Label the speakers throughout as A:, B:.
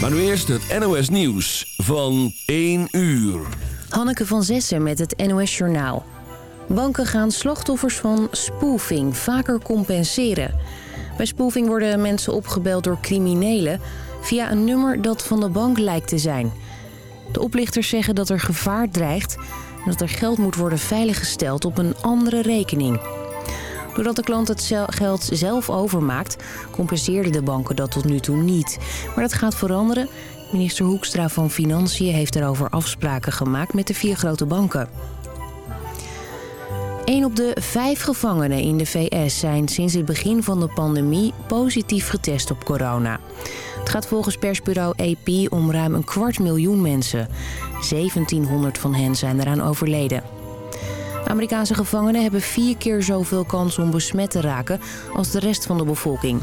A: Maar nu eerst het NOS Nieuws van 1 uur.
B: Hanneke van Zessen met het NOS Journaal. Banken gaan slachtoffers van spoofing vaker compenseren. Bij spoofing worden mensen opgebeld door criminelen... via een nummer dat van de bank lijkt te zijn. De oplichters zeggen dat er gevaar dreigt... en dat er geld moet worden veiliggesteld op een andere rekening. Doordat de klant het geld zelf overmaakt, compenseerden de banken dat tot nu toe niet. Maar dat gaat veranderen. Minister Hoekstra van Financiën heeft erover afspraken gemaakt met de vier grote banken. Een op de vijf gevangenen in de VS zijn sinds het begin van de pandemie positief getest op corona. Het gaat volgens persbureau AP om ruim een kwart miljoen mensen. 1700 van hen zijn eraan overleden. Amerikaanse gevangenen hebben vier keer zoveel kans om besmet te raken als de rest van de bevolking.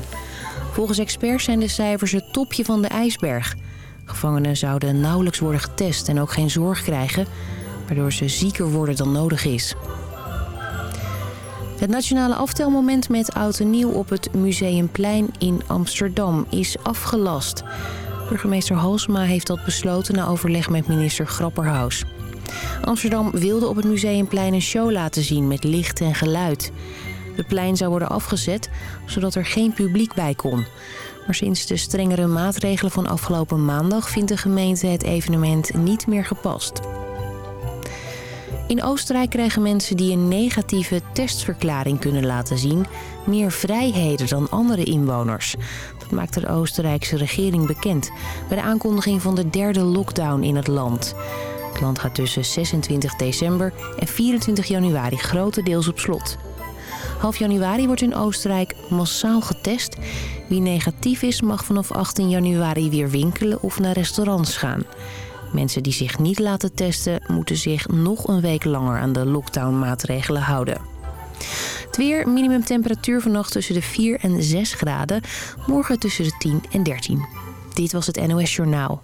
B: Volgens experts zijn de cijfers het topje van de ijsberg. Gevangenen zouden nauwelijks worden getest en ook geen zorg krijgen... waardoor ze zieker worden dan nodig is. Het nationale aftelmoment met Oud en Nieuw op het Museumplein in Amsterdam is afgelast. Burgemeester Halsma heeft dat besloten na overleg met minister Grapperhaus. Amsterdam wilde op het Museumplein een show laten zien met licht en geluid. Het plein zou worden afgezet, zodat er geen publiek bij kon. Maar sinds de strengere maatregelen van afgelopen maandag... vindt de gemeente het evenement niet meer gepast. In Oostenrijk krijgen mensen die een negatieve testverklaring kunnen laten zien... meer vrijheden dan andere inwoners. Dat maakte de Oostenrijkse regering bekend... bij de aankondiging van de derde lockdown in het land. Het land gaat tussen 26 december en 24 januari grotendeels op slot. Half januari wordt in Oostenrijk massaal getest. Wie negatief is mag vanaf 18 januari weer winkelen of naar restaurants gaan. Mensen die zich niet laten testen moeten zich nog een week langer aan de lockdownmaatregelen houden. Het weer, minimumtemperatuur vannacht tussen de 4 en 6 graden. Morgen tussen de 10 en 13. Dit was het NOS Journaal.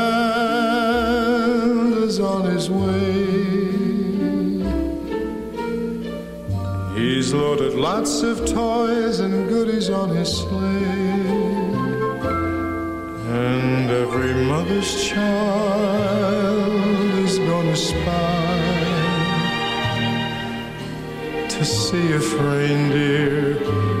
C: Loaded lots of toys and goodies on his sleigh. And every mother's child is gonna spy to see if reindeer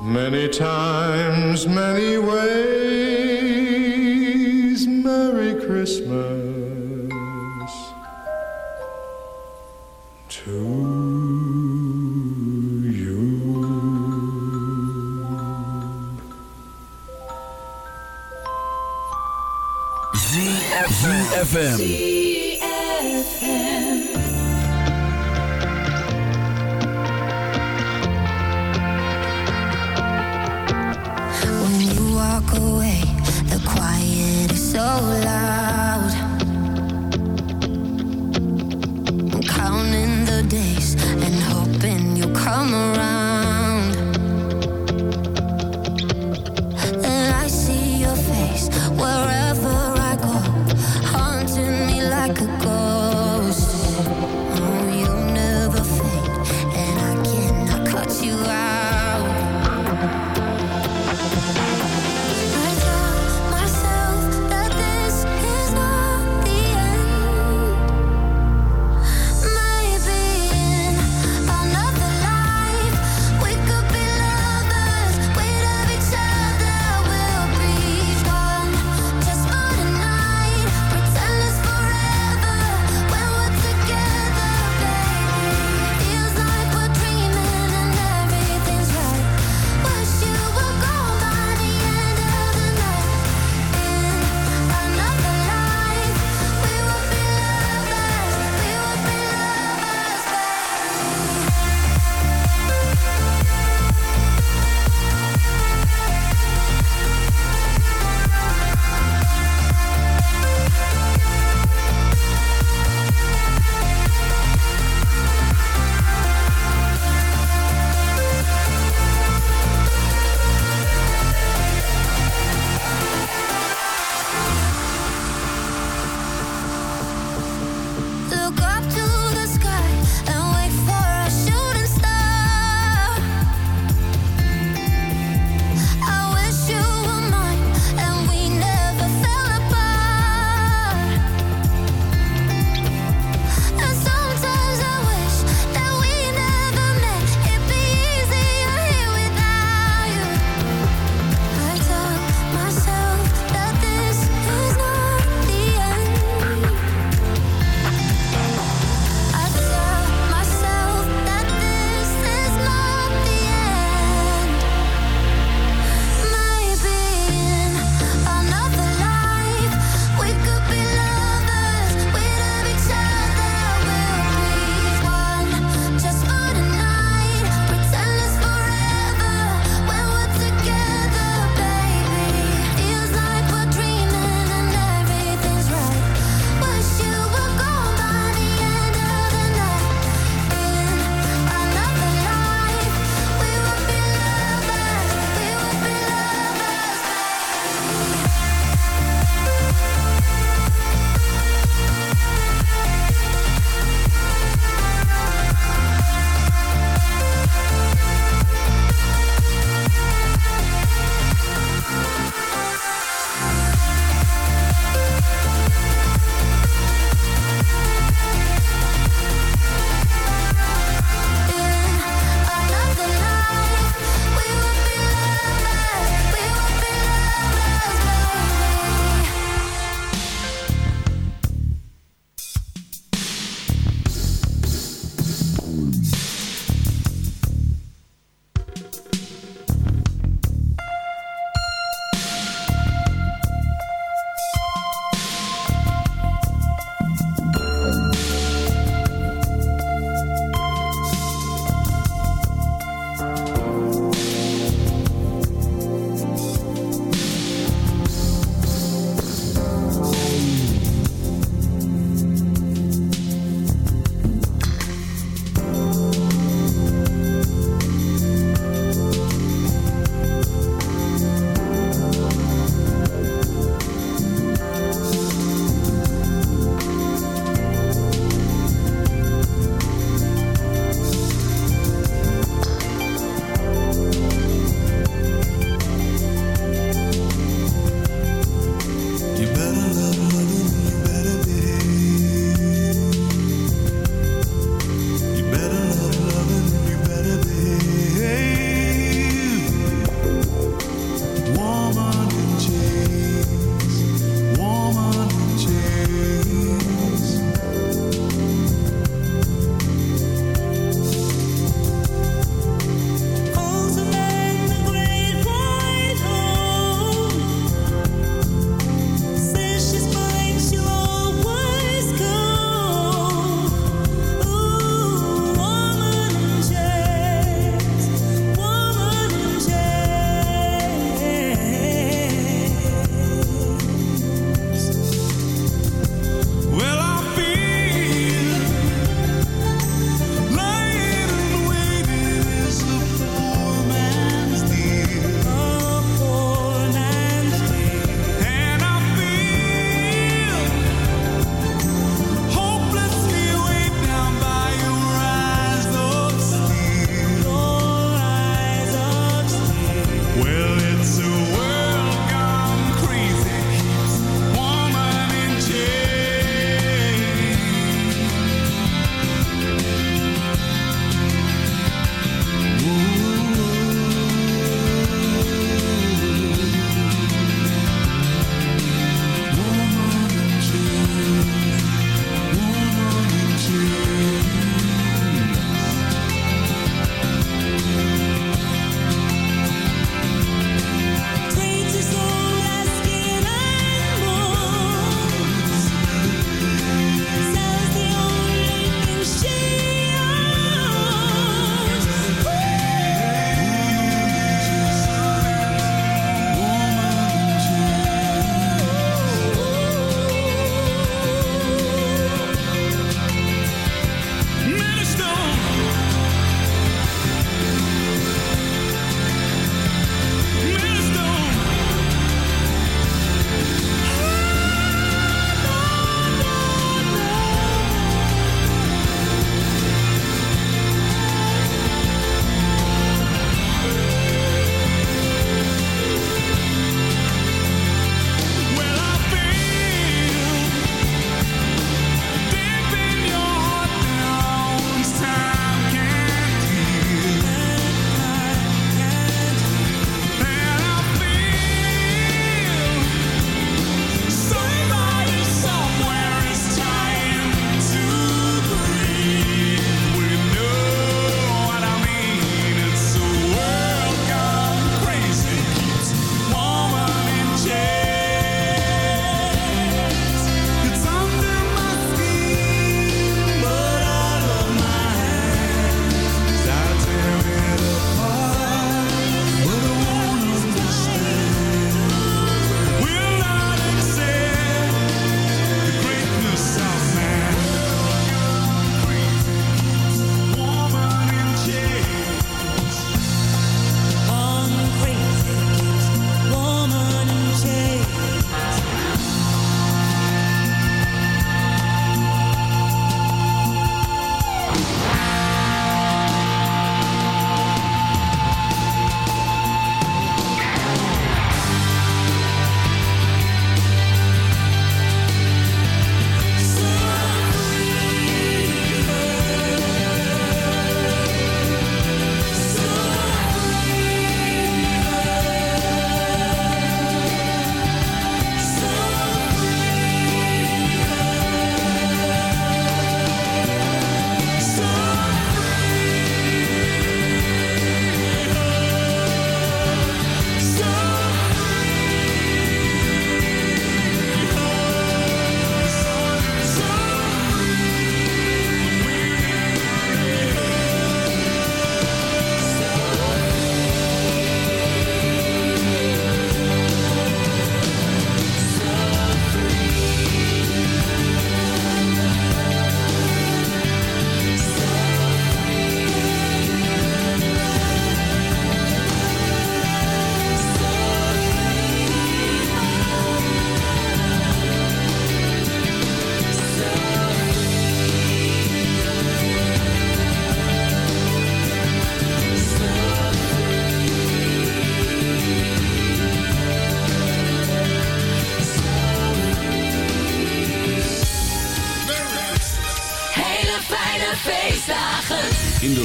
C: many times, many ways, Merry Christmas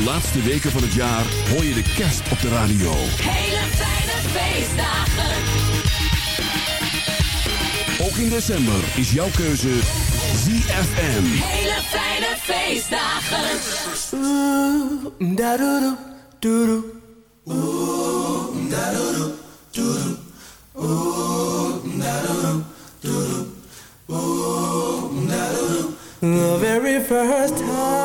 A: laatste weken van het jaar hoor je de kerst op de radio.
D: Hele fijne feestdagen.
A: Ook in december is jouw keuze ZFM.
D: Hele fijne feestdagen.
E: The very first time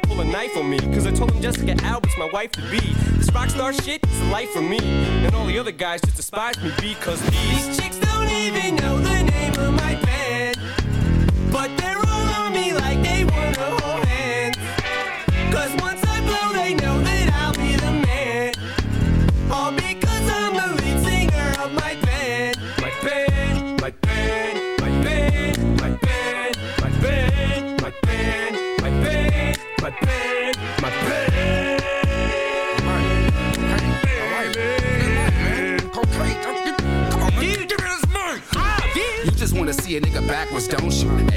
F: pull a knife on me. Cause I told him Jessica Alba's my wife to be. This rock star shit is the life for me. And all the other guys just despise me because these chicks don't even know
G: see a nigga backwards, don't you?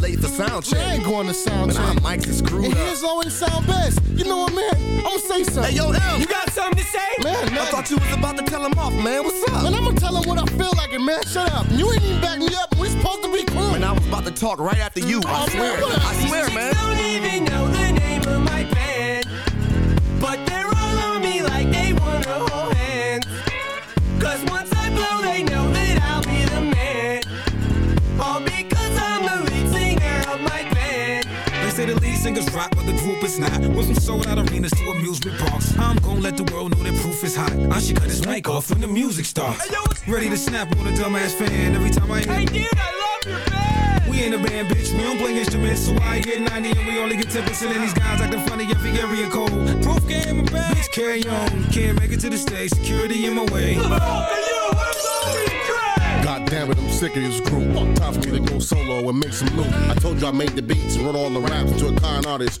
H: late for sound check.
I: I ain't going to sound
H: But our
I: check.
H: mics is screwed
I: And
H: up.
I: his always sound best. You know what, man? I'm gonna say something.
H: Hey, yo, M.
F: You got something to say?
I: man,
H: I thought you was about to tell him off, man. What's up?
I: Man, I'm gonna tell him what I feel like, and man, shut up. You ain't even back me up. We supposed to be cool.
H: Man, I was about to talk right after you. I
I: Oh,
H: swear.
I: man.
H: I swear, man.
F: don't even know but the
J: group is not. Went from sold out arenas to amusement parks. I'm gonna let the world know that proof is hot. I should cut his mic off when the music starts. Ready to snap on a dumbass fan every time I
F: Hey
J: hear.
F: dude, I love your band.
J: We ain't a band, bitch. We don't play instruments, so I get 90 and we only get 10%. And these guys acting funny every area code. Proof game, my bad. Bitch, carry on. Can't make it to the stage. Security in my way.
F: Hey yo, what's up with Craig?
I: God damn it, I'm sick of this group. Time for me to go solo and make some loot. I told you I made the beats and wrote all the raps to a con artist.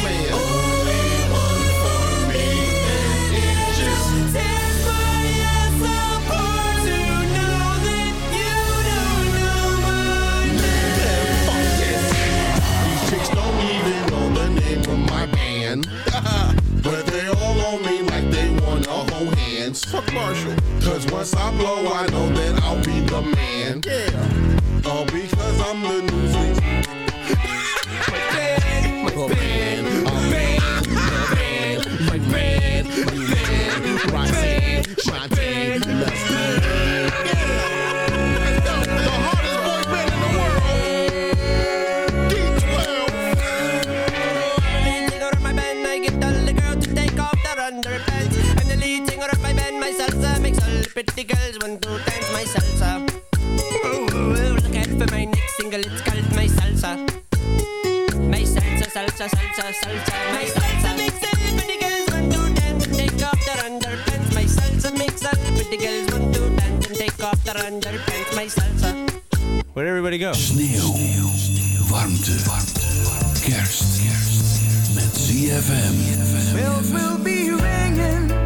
I: hold. Fuck Marshall. Cause once I blow, I know that I'll be the man. Yeah. Oh, because I'm the newsies. my band, my band, my band, my band, my band, my band, Roxanne, Shantae, Lester.
F: Salsa, salsa, salsa, salsa, my salsa makes all the pretty girls want to dance and take off their underpants. My salsa makes all the pretty girls want to dance and take off their underpants. My salsa. Where'd everybody go?
A: Sneeuw. Warmte. Kerst. Met ZFM.
K: Bells will be ringing.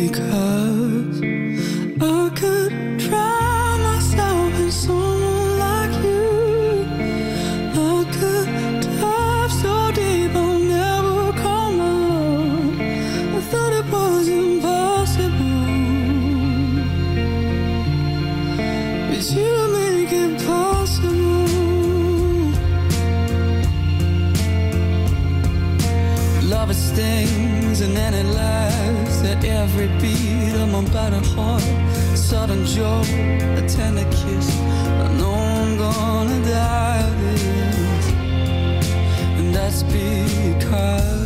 L: 离开 sudden heart, sudden joy, a tender kiss. I know I'm gonna die this, and that's because.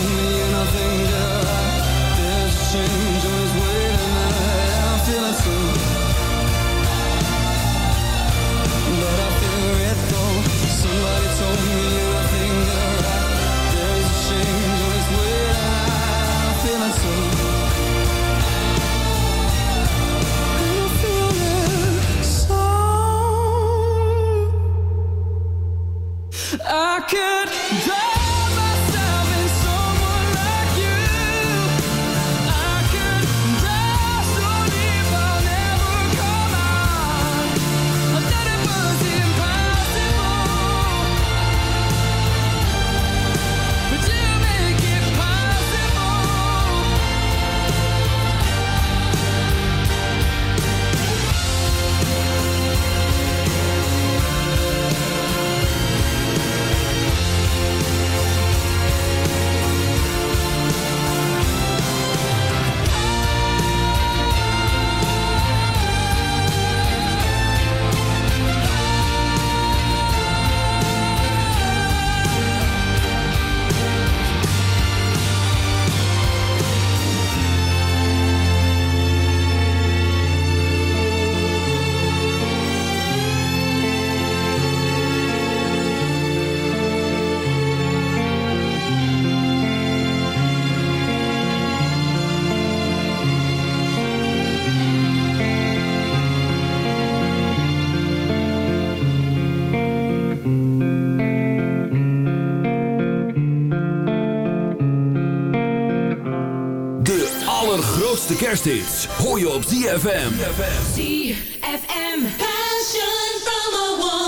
L: only nothing that I didn't
A: kerst hoor je op ZFM.
D: ZFM. Passion from a woman.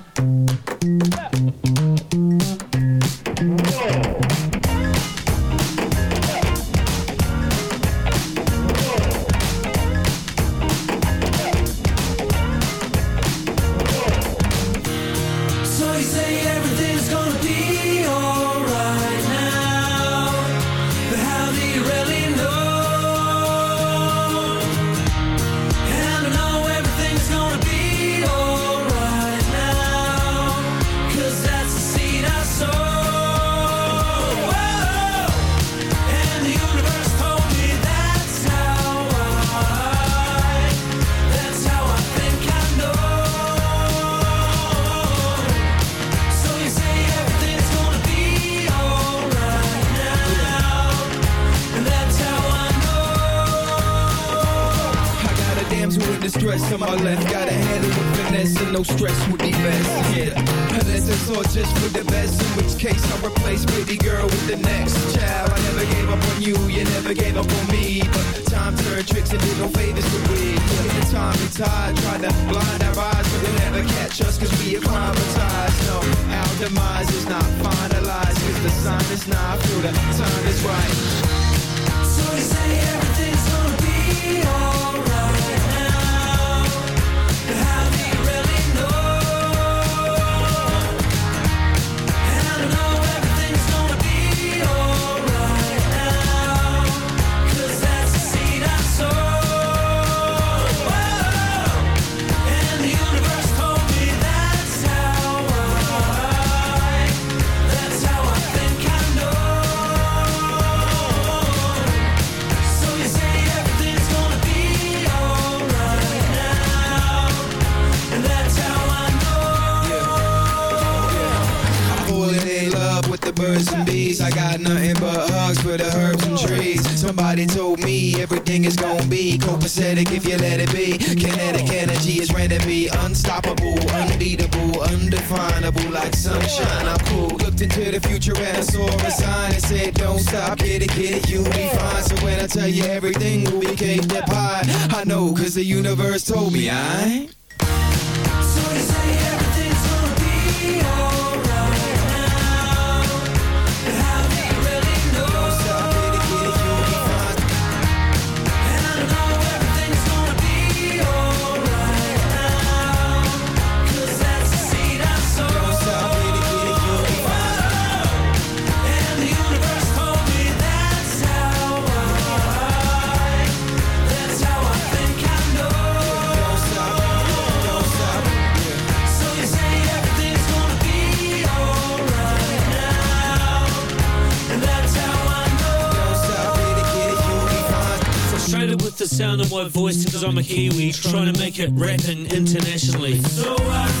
M: yeah, everything will be cake that pie. I know, cause the universe told me, I.
N: from a Kiwi, trying to make it rapping internationally.
O: So I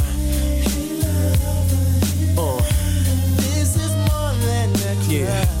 P: Uh.
K: This is more than a
P: Yeah.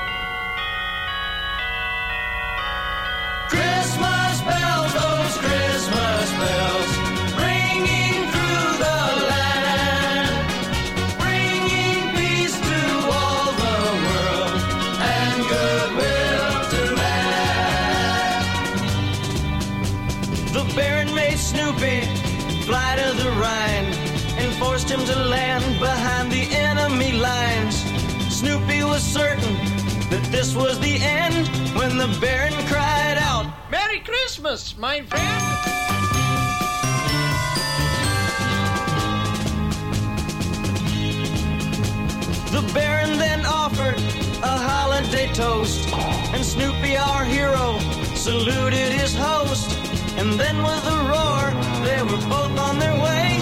E: This was the end when the Baron cried out,
Q: Merry Christmas, my friend.
E: The Baron then offered a holiday toast, and Snoopy, our hero, saluted his host. And then with a roar, they were both on their way,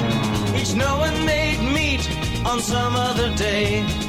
E: each knowing they'd meet on some other day.